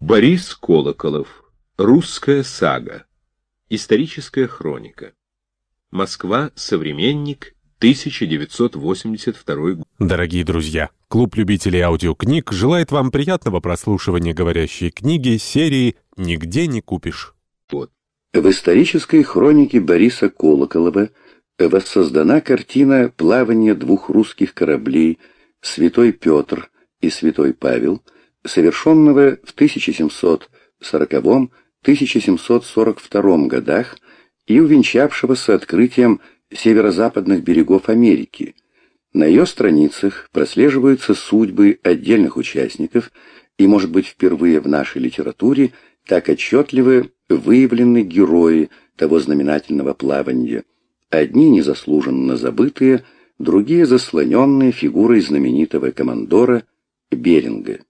Борис Колоколов. Русская сага. Историческая хроника. Москва. Современник. 1982 год. Дорогие друзья, клуб любителей аудиокниг желает вам приятного прослушивания говорящей книги серии «Нигде не купишь». Вот. В исторической хронике Бориса Колоколова воссоздана картина плавания двух русских кораблей «Святой Петр» и «Святой Павел», совершенного в 1740-1742 годах и увенчавшегося открытием северо-западных берегов Америки. На ее страницах прослеживаются судьбы отдельных участников, и, может быть, впервые в нашей литературе так отчетливо выявлены герои того знаменательного плавания, одни незаслуженно забытые, другие заслоненные фигурой знаменитого командора Беринга.